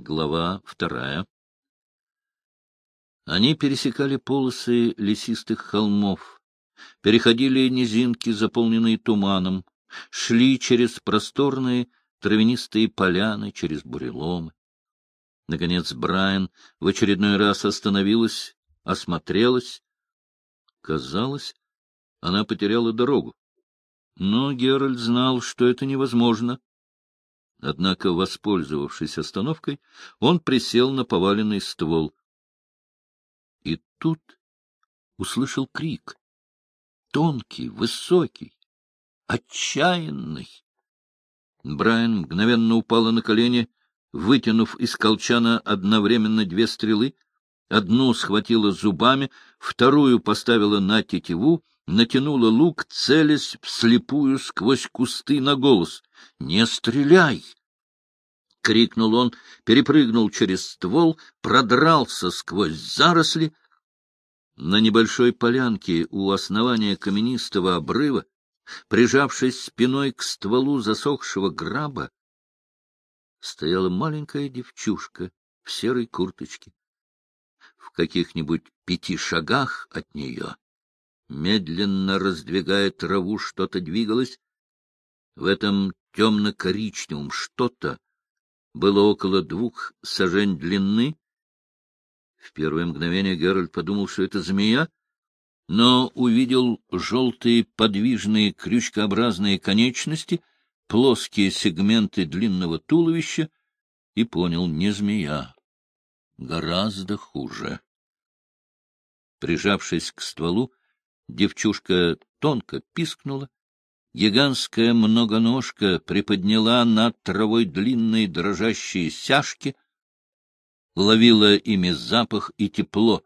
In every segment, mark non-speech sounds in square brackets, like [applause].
Глава вторая. Они пересекали полосы лесистых холмов, переходили низинки, заполненные туманом, шли через просторные травянистые поляны, через буреломы. Наконец Брайан в очередной раз остановилась, осмотрелась. Казалось, она потеряла дорогу. Но Геральт знал, что это невозможно. Однако, воспользовавшись остановкой, он присел на поваленный ствол. И тут услышал крик. Тонкий, высокий, отчаянный. Брайан мгновенно упала на колени, вытянув из колчана одновременно две стрелы. Одну схватила зубами, вторую поставила на тетиву, натянула лук, целясь вслепую сквозь кусты на голос. — Не стреляй! — крикнул он, перепрыгнул через ствол, продрался сквозь заросли. На небольшой полянке у основания каменистого обрыва, прижавшись спиной к стволу засохшего граба, стояла маленькая девчушка в серой курточке. В каких-нибудь пяти шагах от нее медленно раздвигая траву, что-то двигалось. В этом темно-коричневом что-то было около двух сажень длины. В первое мгновение Геральт подумал, что это змея, но увидел желтые подвижные крючкообразные конечности, плоские сегменты длинного туловища и понял — не змея, гораздо хуже. Прижавшись к стволу, Девчушка тонко пискнула. Гигантская многоножка приподняла над травой длинные дрожащие сяжки, ловила ими запах и тепло.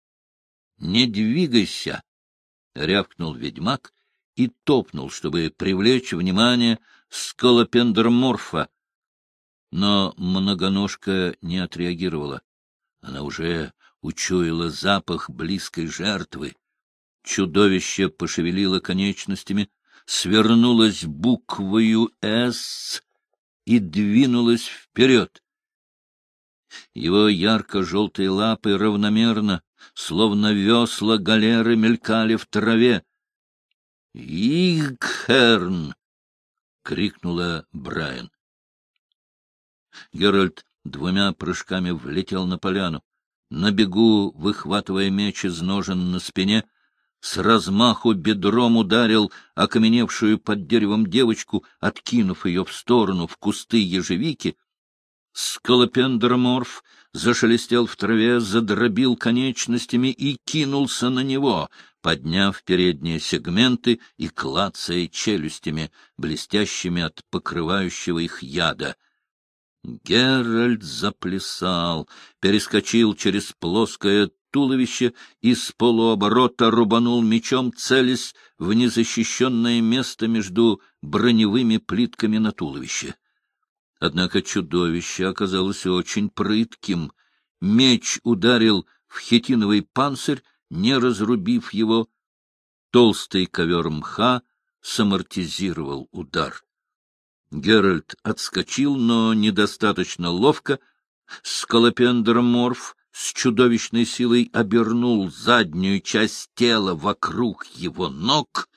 — Не двигайся! — рявкнул ведьмак и топнул, чтобы привлечь внимание скалопендроморфа. Но многоножка не отреагировала. Она уже учуяла запах близкой жертвы. Чудовище пошевелило конечностями, свернулось буквою «С» и двинулось вперед. Его ярко-желтые лапы равномерно, словно весла галеры, мелькали в траве. «Игхерн!» — крикнула Брайан. Геральт двумя прыжками влетел на поляну. На бегу, выхватывая меч из ножен на спине, с размаху бедром ударил окаменевшую под деревом девочку, откинув ее в сторону в кусты ежевики. Скалопендроморф зашелестел в траве, задробил конечностями и кинулся на него, подняв передние сегменты и клацая челюстями, блестящими от покрывающего их яда. Геральт заплясал, перескочил через плоское туловище и с полуоборота рубанул мечом, целясь в незащищенное место между броневыми плитками на туловище. Однако чудовище оказалось очень прытким. Меч ударил в хитиновый панцирь, не разрубив его. Толстый ковер мха самортизировал удар. Геральт отскочил, но недостаточно ловко. Скалопендроморф с чудовищной силой обернул заднюю часть тела вокруг его ног.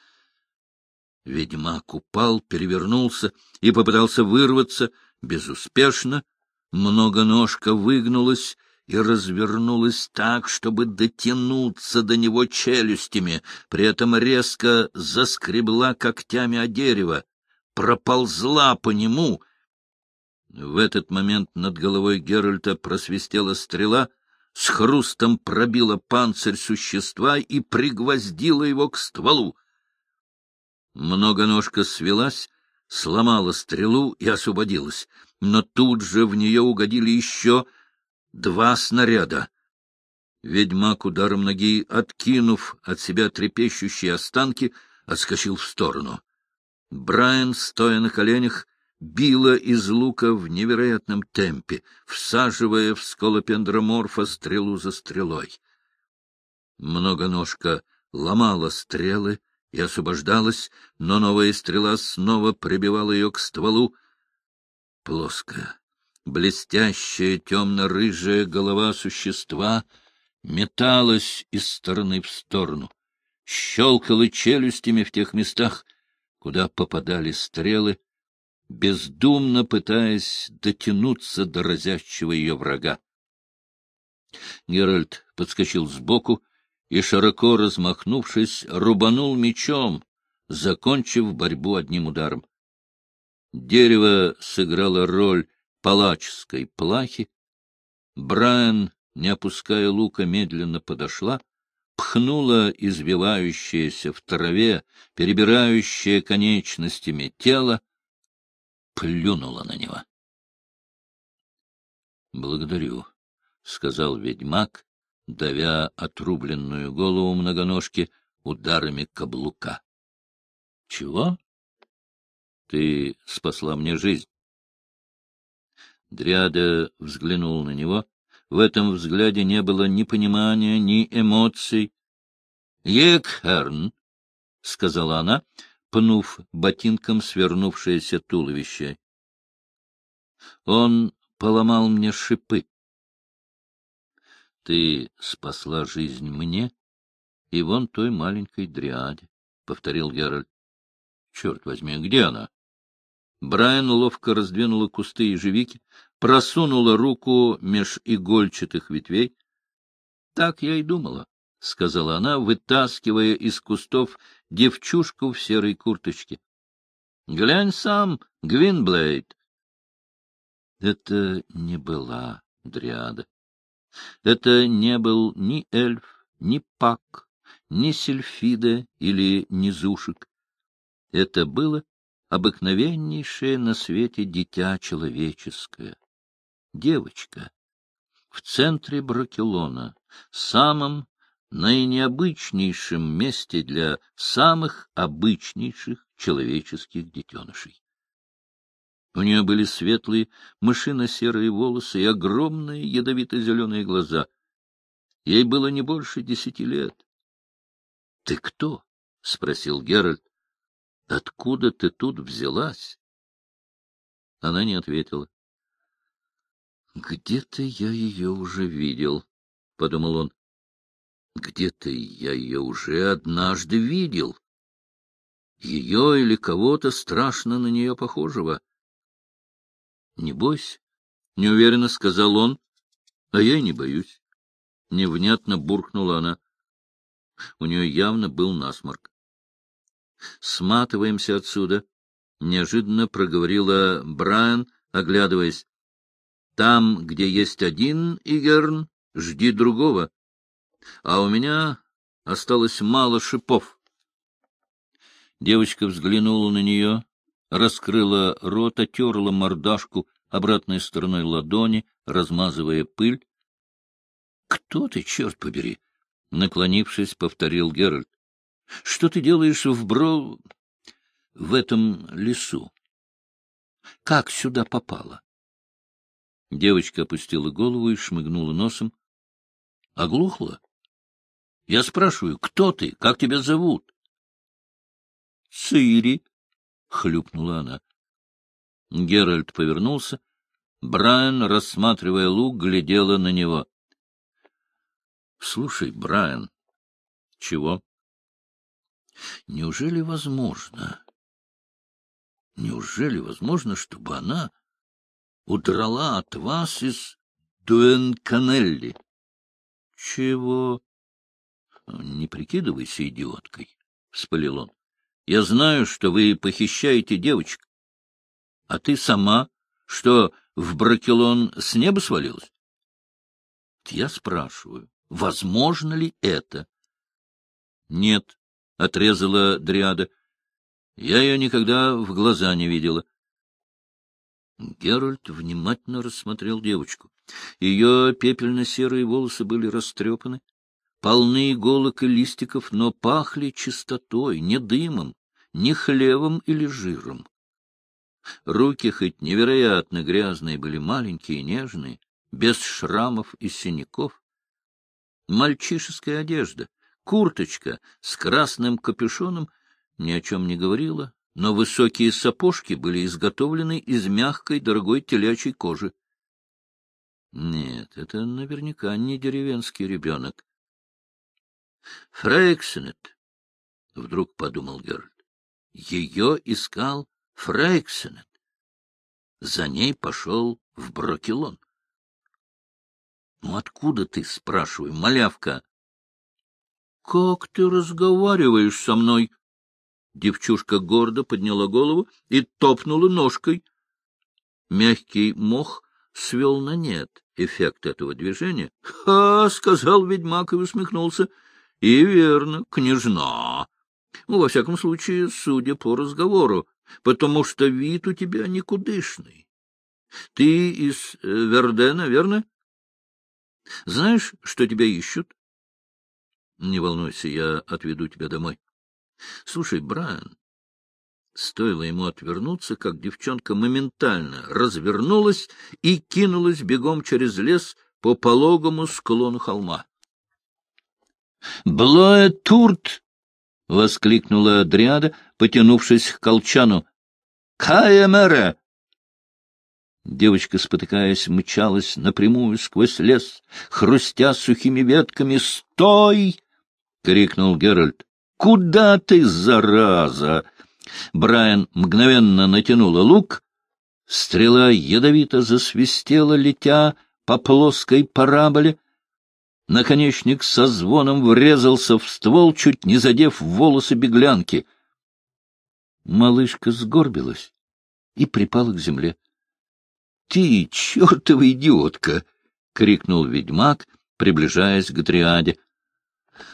Ведьмак упал, перевернулся и попытался вырваться безуспешно. Многоножка выгнулась и развернулась так, чтобы дотянуться до него челюстями, при этом резко заскребла когтями о дерево, проползла по нему. В этот момент над головой Геральта просвистела стрела, с хрустом пробила панцирь существа и пригвоздила его к стволу. Многоножка свелась, сломала стрелу и освободилась, но тут же в нее угодили еще два снаряда. Ведьмак ударом ноги, откинув от себя трепещущие останки, отскочил в сторону. Брайан, стоя на коленях, била из лука в невероятном темпе, всаживая в сколопендроморфа стрелу за стрелой. Многоножка ломала стрелы и освобождалась, но новая стрела снова прибивала ее к стволу. Плоская, Блестящая темно-рыжая голова существа металась из стороны в сторону, щелкала челюстями в тех местах, куда попадали стрелы, бездумно пытаясь дотянуться до разящего ее врага. Геральт подскочил сбоку и, широко размахнувшись, рубанул мечом, закончив борьбу одним ударом. Дерево сыграло роль палаческой плахи. Брайан, не опуская лука, медленно подошла, пхнула извивающееся в траве, перебирающее конечностями тело, плюнула на него. — Благодарю, — сказал ведьмак, давя отрубленную голову многоножки ударами каблука. — Чего? — Ты спасла мне жизнь. Дриада взглянул на него. В этом взгляде не было ни понимания, ни эмоций. — Екхерн, — сказала она, пнув ботинком свернувшееся туловище. — Он поломал мне шипы. Ты спасла жизнь мне и вон той маленькой дриаде, — повторил Геральт. — Черт возьми, где она? Брайан ловко раздвинула кусты ежевики, просунула руку меж игольчатых ветвей. — Так я и думала, — сказала она, вытаскивая из кустов девчушку в серой курточке. — Глянь сам, Гвинблейд. Это не была дриада. Это не был ни эльф, ни пак, ни сельфида или низушек. Это было обыкновеннейшее на свете дитя человеческое. Девочка. В центре Бракелона, самом наинеобычнейшем месте для самых обычнейших человеческих детенышей. У нее были светлые, мышино-серые волосы и огромные ядовито-зеленые глаза. Ей было не больше десяти лет. — Ты кто? — спросил Геральт. — Откуда ты тут взялась? Она не ответила. — Где-то я ее уже видел, — подумал он. — Где-то я ее уже однажды видел. Ее или кого-то страшно на нее похожего. — Не бойся, — неуверенно сказал он, — а я и не боюсь. Невнятно буркнула она. У нее явно был насморк. — Сматываемся отсюда, — неожиданно проговорила Брайан, оглядываясь. — Там, где есть один Игерн, жди другого. А у меня осталось мало шипов. Девочка взглянула на нее, раскрыла рот, отерла мордашку обратной стороной ладони, размазывая пыль. — Кто ты, черт побери? — наклонившись, повторил Геральт. — Что ты делаешь в Бро... в этом лесу? Как сюда попала? Девочка опустила голову и шмыгнула носом. — Оглохла? — Я спрашиваю, кто ты? Как тебя зовут? — Цири, — хлюпнула она. Геральт повернулся. Брайан, рассматривая лук, глядела на него. — Слушай, Брайан. — Чего? — Неужели возможно? Неужели возможно, чтобы она удрала от вас из Дуэнканелли? — Чего? — Не прикидывайся идиоткой, — вспылил он. Я знаю, что вы похищаете девочек. А ты сама, что в Бракелон с неба свалилась? Я спрашиваю, возможно ли это? Нет, — отрезала Дриада. Я ее никогда в глаза не видела. Геральт внимательно рассмотрел девочку. Ее пепельно-серые волосы были растрепаны, полны иголок и листиков, но пахли чистотой, не дымом, не хлевом или жиром. Руки хоть невероятно грязные были маленькие и нежные, без шрамов и синяков. Мальчишеская одежда, курточка с красным капюшоном ни о чем не говорила, но высокие сапожки были изготовлены из мягкой дорогой телячьей кожи. Нет, это наверняка не деревенский ребенок. Фрейксенет, — вдруг подумал Геральт. Ее искал Фрейксенет. За ней пошел в Брокелон. — Ну откуда ты, спрашиваю, малявка? — Как ты разговариваешь со мной? Девчушка гордо подняла голову и топнула ножкой. Мягкий мох свел на нет эффект этого движения. — Ха! — сказал ведьмак и усмехнулся. — И верно, княжна. Ну, во всяком случае, судя по разговору, потому что вид у тебя никудышный. Ты из э, Вердена, верно? Знаешь, что тебя ищут? Не волнуйся, я отведу тебя домой. Слушай, Брайан, стоило ему отвернуться, как девчонка моментально развернулась и кинулась бегом через лес по пологому склону холма. «Блоэ Турт!» — воскликнула Адриада, потянувшись к колчану. «Каемера!» Девочка, спотыкаясь, мчалась напрямую сквозь лес, хрустя сухими ветками. «Стой!» — крикнул Геральт. «Куда ты, зараза?» Брайан мгновенно натянула лук. Стрела ядовито засвистела, летя по плоской параболе. Наконечник со звоном врезался в ствол, чуть не задев волосы беглянки. Малышка сгорбилась и припала к земле. — Ты, чертова идиотка! — крикнул ведьмак, приближаясь к дриаде.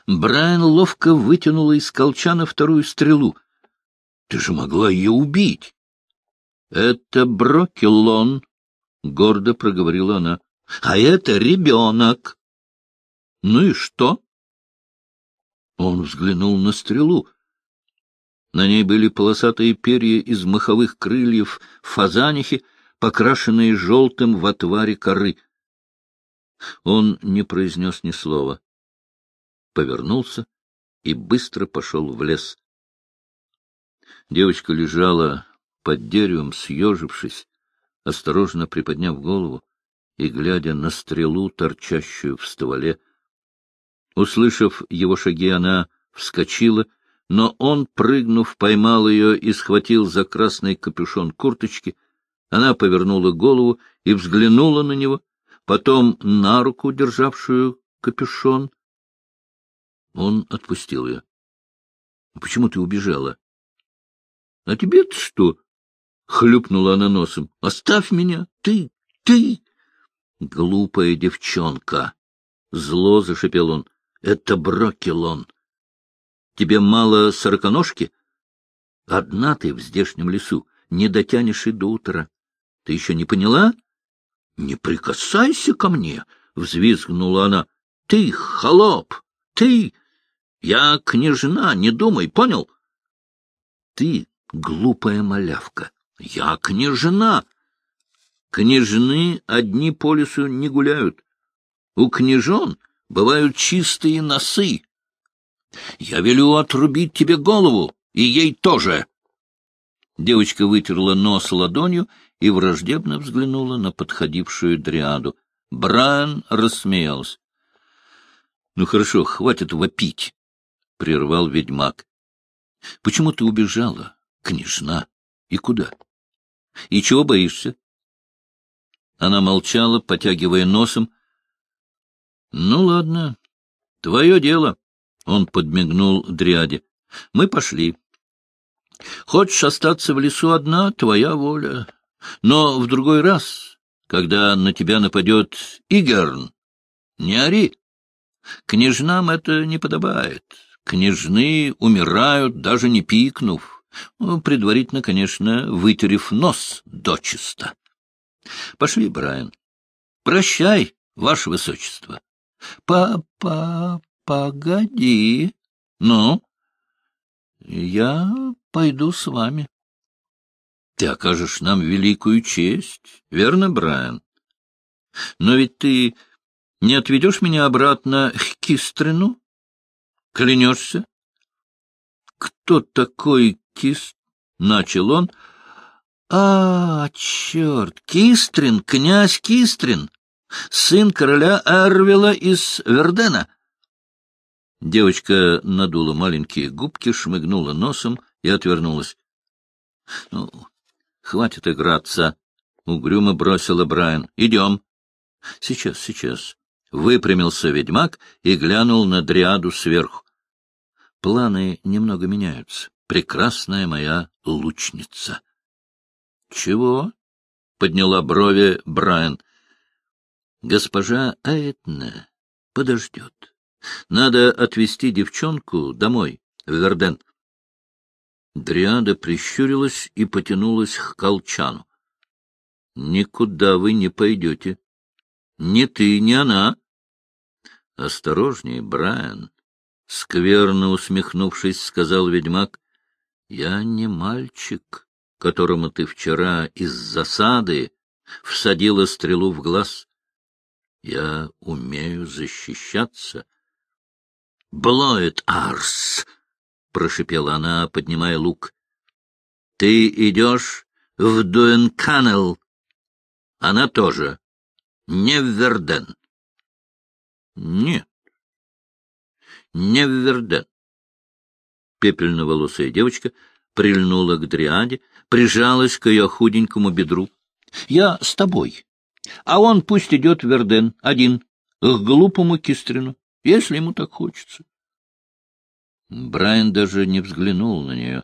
Брайан ловко вытянула из колчана вторую стрелу. — Ты же могла ее убить! — Это Брокелон, — гордо проговорила она. — А это ребенок. Ну и что? Он взглянул на стрелу. На ней были полосатые перья из маховых крыльев фазанихи, покрашенные желтым в отваре коры. Он не произнес ни слова. Повернулся и быстро пошел в лес. Девочка лежала под деревом, съежившись, осторожно приподняв голову и глядя на стрелу, торчащую в стволе, Услышав его шаги, она вскочила, но он, прыгнув, поймал ее и схватил за красный капюшон курточки. Она повернула голову и взглянула на него, потом на руку, державшую капюшон. Он отпустил ее. — Почему ты убежала? — А тебе-то что? — хлюпнула она носом. — Оставь меня! Ты! Ты! Глупая девчонка! Зло зашипел он. Это Брокелон. Тебе мало сороконожки? Одна ты в здешнем лесу, не дотянешь и до утра. Ты еще не поняла? Не прикасайся ко мне, — взвизгнула она. Ты холоп, ты... Я княжна, не думай, понял? Ты глупая малявка. Я княжна. Княжны одни по лесу не гуляют. У княжон бывают чистые носы. Я велю отрубить тебе голову, и ей тоже. Девочка вытерла нос ладонью и враждебно взглянула на подходившую дриаду. Бран рассмеялся. — Ну хорошо, хватит вопить, — прервал ведьмак. — Почему ты убежала, княжна? И куда? И чего боишься? Она молчала, потягивая носом, — ну, ладно, твое дело. Он подмигнул Дриаде. Мы пошли. Хочешь остаться в лесу одна — твоя воля. Но в другой раз, когда на тебя нападет Игерн, не ори. Княжнам это не подобает. Княжны умирают, даже не пикнув. Ну, предварительно, конечно, вытерев нос дочисто. Пошли, Брайан. Прощай, ваше высочество. Папа, погоди. Ну? Я пойду с вами. Ты окажешь нам великую честь, верно, Брайан? Но ведь ты не отведешь меня обратно к Кистрину? Клянешься? Кто такой Кист? Начал он. А, черт, Кистрин, князь Кистрин. Сын короля Эрвила из Вердена. Девочка надула маленькие губки, шмыгнула носом и отвернулась. — Ну, хватит играться, — угрюмо бросила Брайан. — Идем. — Сейчас, сейчас. Выпрямился ведьмак и глянул на дриаду сверху. Планы немного меняются. Прекрасная моя лучница. — Чего? — подняла брови Брайан. — Госпожа Аэтна подождет. Надо отвезти девчонку домой, в Верден. Дриада прищурилась и потянулась к колчану. — Никуда вы не пойдете. Ни ты, ни она. — Осторожней, Брайан, — скверно усмехнувшись, сказал ведьмак. — Я не мальчик, которому ты вчера из засады всадила стрелу в глаз. Я умею защищаться. — Блоет Арс! — прошипела она, поднимая лук. — Ты идешь в Дуэнканел. Она тоже. Не в Верден. — Нет. Не в Верден. Пепельноволосая девочка прильнула к дриаде, прижалась к ее худенькому бедру. — Я с тобой. А он пусть идет в Верден, один, к глупому Кистрину, если ему так хочется. Брайан даже не взглянул на нее.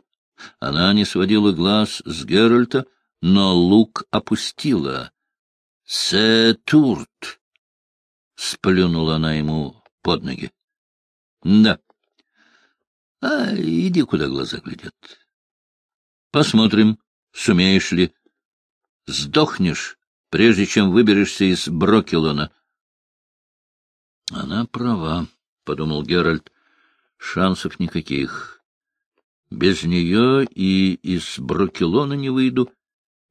Она не сводила глаз с Геральта, но лук опустила. — Се-турт! — сплюнула она ему под ноги. — Да. — А иди, куда глаза глядят. Посмотрим, сумеешь ли. Сдохнешь, прежде чем выберешься из Брокелона. — Она права, — подумал Геральт. — Шансов никаких. Без нее и из Брокелона не выйду,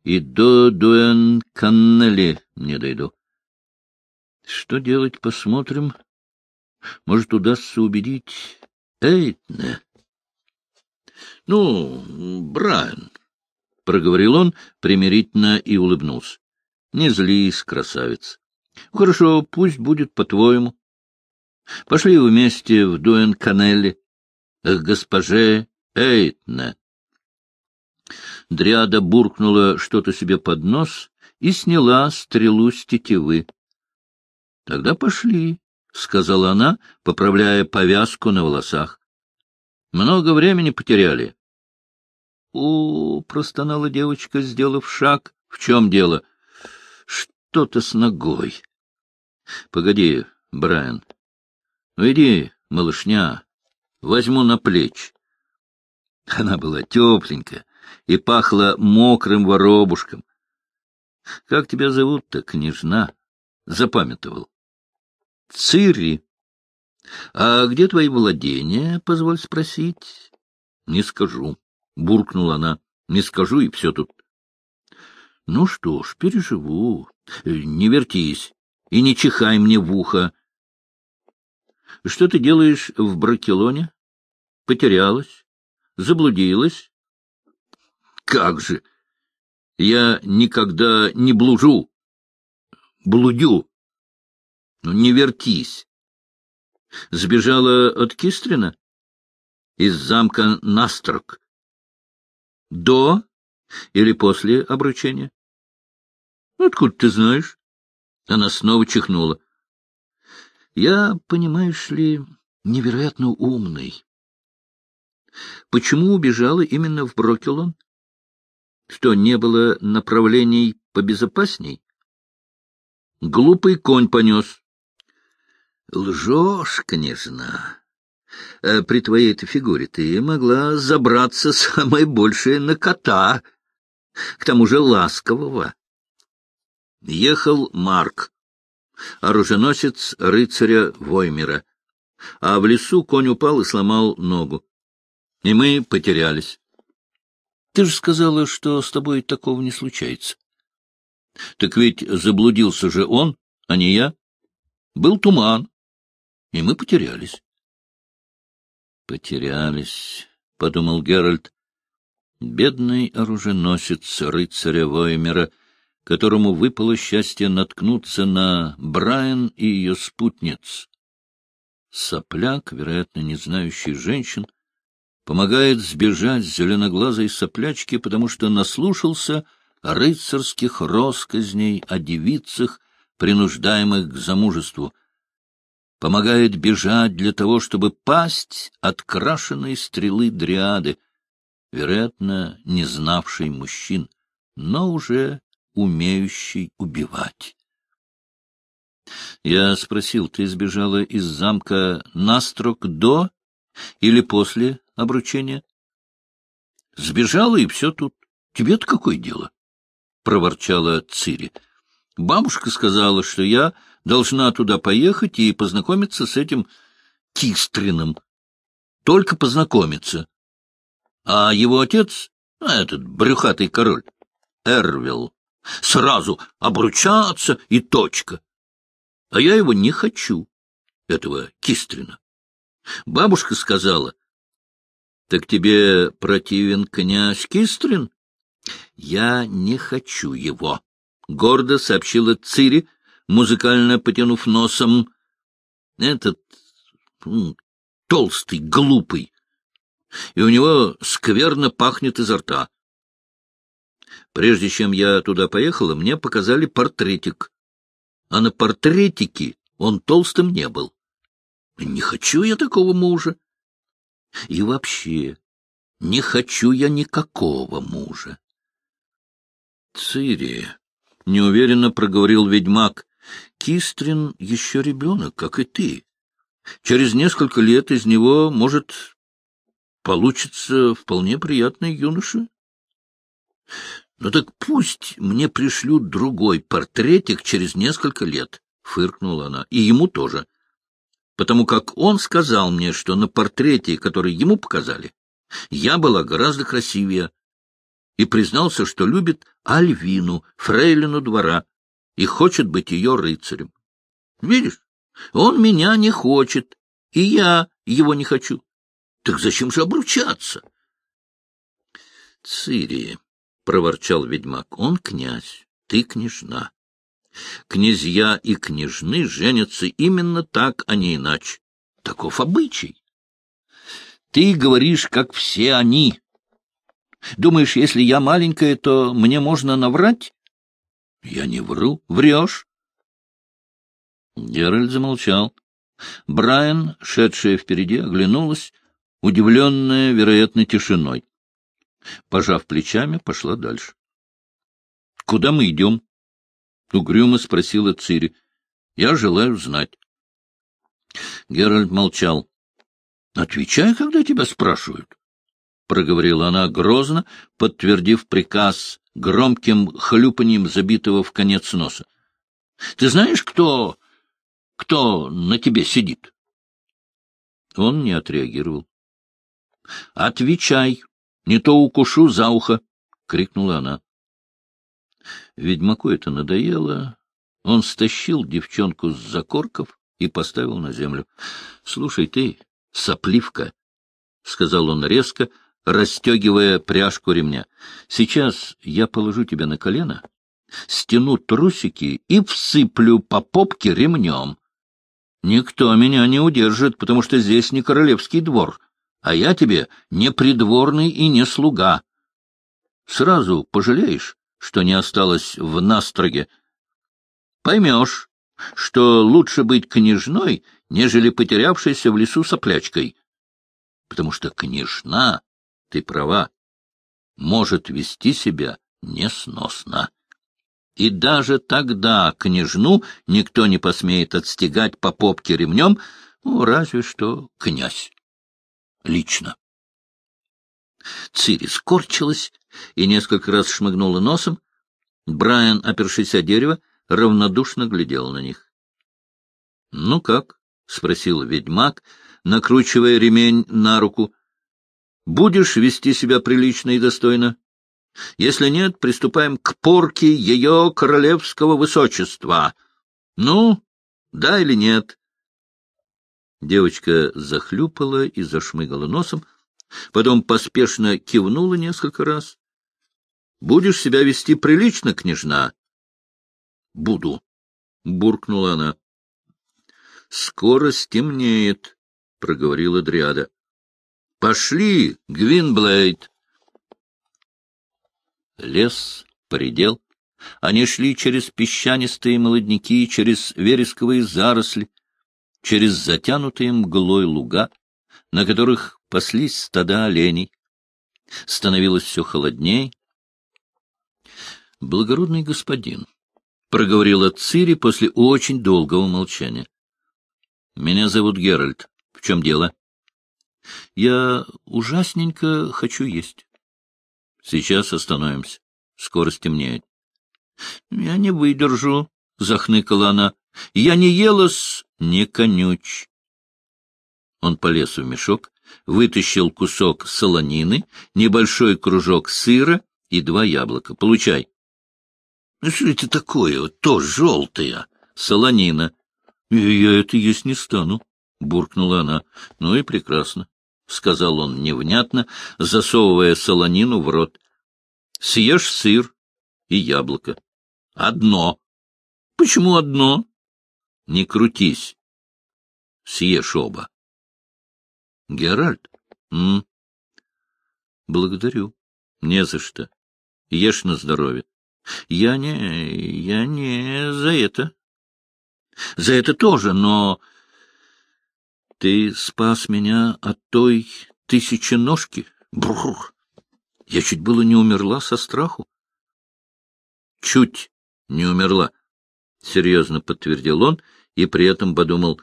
и до Дуэн-Каннели не дойду. Что делать, посмотрим. Может, удастся убедить Эйтне. — Ну, Брайан, — проговорил он примирительно и улыбнулся. — Не злись, красавец. Хорошо, пусть будет по-твоему. Пошли вместе в Дуэн-Канелли к госпоже Эйтне. Дриада буркнула что-то себе под нос и сняла стрелу с тетивы. — Тогда пошли, — сказала она, поправляя повязку на волосах. — Много времени потеряли. — О, — простонала девочка, сделав шаг. — В чем дело? — Что-то с ногой. — Погоди, Брайан. Ну, иди, малышня, возьму на плечи. Она была тепленькая и пахла мокрым воробушком. — Как тебя зовут-то, княжна? — запамятовал. — Цири. — А где твои владения, позволь спросить? — Не скажу, — буркнула она. — Не скажу, и все тут. — Ну что ж, переживу. Не вертись и не чихай мне в ухо. — Что ты делаешь в Бракелоне? Потерялась? Заблудилась? — Как же! Я никогда не блужу. Блудю. Ну, не вертись. Сбежала от Кистрина? Из замка Настрок. До или после обручения? Откуда ты знаешь? Она снова чихнула. Я, понимаешь ли, невероятно умный. Почему убежала именно в Брокелон? Что, не было направлений побезопасней? Глупый конь понес. Лжешь, княжна. А при твоей-то фигуре ты могла забраться самое большее на кота, к тому же ласкового. Ехал Марк, оруженосец рыцаря Воймера, а в лесу конь упал и сломал ногу. И мы потерялись. Ты же сказала, что с тобой такого не случается. Так ведь заблудился же он, а не я. Был туман, и мы потерялись. Потерялись, — подумал Геральт. Бедный оруженосец рыцаря Воймера, которому выпало счастье наткнуться на Брайан и ее спутниц. Сопляк, вероятно, не знающий женщин, помогает сбежать зеленоглазой соплячке, потому что наслушался рыцарских росказней о девицах, принуждаемых к замужеству. Помогает бежать для того, чтобы пасть от крашеной стрелы дриады, вероятно, не знавшей мужчин, но уже умеющий убивать. Я спросил, ты сбежала из замка Настрок до или после обручения? Сбежала, и все тут. Тебе-то какое дело? — проворчала Цири. Бабушка сказала, что я должна туда поехать и познакомиться с этим Кистрином. Только познакомиться. А его отец, этот брюхатый король, Эрвилл, сразу обручаться и точка. А я его не хочу, этого Кистрина. Бабушка сказала, — Так тебе противен князь Кистрин? — Я не хочу его, — гордо сообщила Цири, музыкально потянув носом. Этот толстый, глупый, и у него скверно пахнет изо рта. Прежде чем я туда поехала, мне показали портретик. А на портретике он толстым не был. Не хочу я такого мужа. И вообще, не хочу я никакого мужа. Цири, — неуверенно проговорил ведьмак, — Кистрин еще ребенок, как и ты. Через несколько лет из него, может, получится вполне приятный юноша. Ну так пусть мне пришлют другой портретик через несколько лет, — фыркнула она, — и ему тоже. Потому как он сказал мне, что на портрете, который ему показали, я была гораздо красивее, и признался, что любит Альвину, фрейлину двора, и хочет быть ее рыцарем. Видишь, он меня не хочет, и я его не хочу. Так зачем же обручаться? Цирия проворчал ведьмак. — Он князь, ты княжна. Князья и княжны женятся именно так, а не иначе. Таков обычай. Ты говоришь, как все они. Думаешь, если я маленькая, то мне можно наврать? Я не вру. Врешь. Геральт замолчал. Брайан, шедшая впереди, оглянулась, удивленная, вероятно, тишиной. Пожав плечами, пошла дальше. — Куда мы идем? — угрюмо спросила Цири. — Я желаю знать. Геральт молчал. — Отвечай, когда тебя спрашивают, — проговорила она грозно, подтвердив приказ громким хлюпаньем забитого в конец носа. — Ты знаешь, кто... кто на тебе сидит? Он не отреагировал. — Отвечай, не то укушу за ухо! — крикнула она. Ведьмаку это надоело. Он стащил девчонку с закорков и поставил на землю. — Слушай ты, сопливка, — сказал он резко, расстегивая пряжку ремня, — сейчас я положу тебя на колено, стяну трусики и всыплю по попке ремнем. Никто меня не удержит, потому что здесь не королевский двор а я тебе не придворный и не слуга. Сразу пожалеешь, что не осталось в настроге. Поймешь, что лучше быть княжной, нежели потерявшейся в лесу соплячкой. Потому что княжна, ты права, может вести себя несносно. И даже тогда княжну никто не посмеет отстегать по попке ремнем, ну, разве что князь лично. Цири скорчилась и несколько раз шмыгнула носом. Брайан, опершись о дерево, равнодушно глядел на них. — Ну как? — спросил ведьмак, накручивая ремень на руку. — Будешь вести себя прилично и достойно? Если нет, приступаем к порке ее королевского высочества. Ну, да или нет? Девочка захлюпала и зашмыгала носом, потом поспешно кивнула несколько раз. — Будешь себя вести прилично, княжна, буду, — буркнула она. — Скоро стемнеет, — проговорила Дриада. — Пошли, Гвинблейд! Лес поредел. Они шли через песчанистые молодняки, через вересковые заросли, через затянутые мглой луга, на которых паслись стада оленей. Становилось все холодней. — Благородный господин, — проговорила Цири после очень долгого молчания. — Меня зовут Геральт. В чем дело? — Я ужасненько хочу есть. — Сейчас остановимся. Скоро стемнеет. — Я не выдержу, — захныкала она. — Я не ела с... Не конюч. Он полез в мешок, вытащил кусок солонины, небольшой кружок сыра и два яблока. Получай. Ну, — Что это такое? То желтое. Солонина. — Я это есть не стану, — буркнула она. — Ну и прекрасно, — сказал он невнятно, засовывая солонину в рот. — Съешь сыр и яблоко. — Одно. — Почему одно? — Не крутись. Съешь оба. — Геральт? М? — Благодарю. Не за что. Ешь на здоровье. Я не... я не за это. За это тоже, но... Ты спас меня от той тысяченожки? Брух! Я чуть было не умерла со страху. Чуть не умерла, — серьезно подтвердил он и при этом подумал,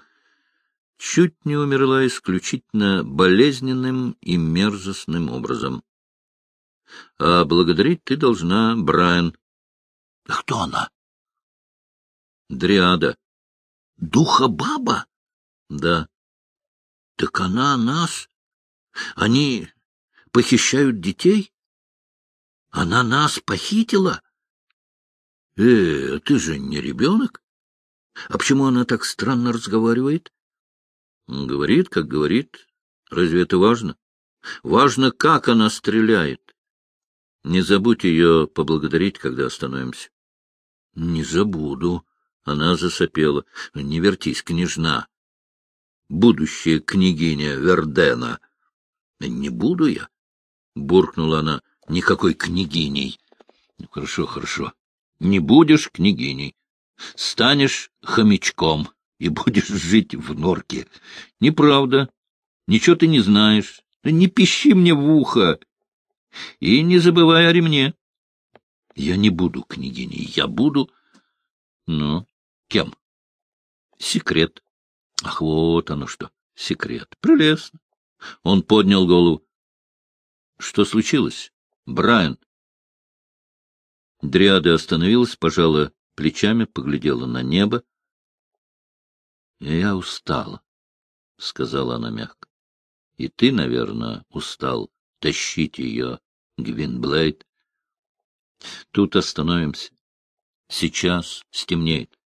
чуть не умерла исключительно болезненным и мерзостным образом. А благодарить ты должна, Брайан, — Кто она? — Дриада. — Духа-баба? — Да. — Так она нас? Они похищают детей? Она нас похитила? — Э, ты же не ребенок? А почему она так странно разговаривает? — Говорит, как говорит. Разве это важно? Важно, как она стреляет. Не забудь ее поблагодарить, когда остановимся. — Не забуду. Она засопела. — Не вертись, княжна. Будущая княгиня Вердена. — Не буду я, — буркнула она, — никакой княгиней. — Ну, хорошо, хорошо. Не будешь княгиней. Станешь хомячком и будешь [laughs] жить в норке. Неправда. Ничего ты не знаешь. Не пищи мне в ухо. И не забывай о ремне. Я не буду княгиней, я буду... Ну, кем? Секрет. Ах, вот оно что, секрет. Прелестно. Он поднял голову. Что случилось, Брайан? Дриада остановилась, пожала плечами, поглядела на небо. — Я устала, — сказала она мягко. — И ты, наверное, устал тащить ее, Гвинблейд. Тут остановимся. Сейчас стемнеет.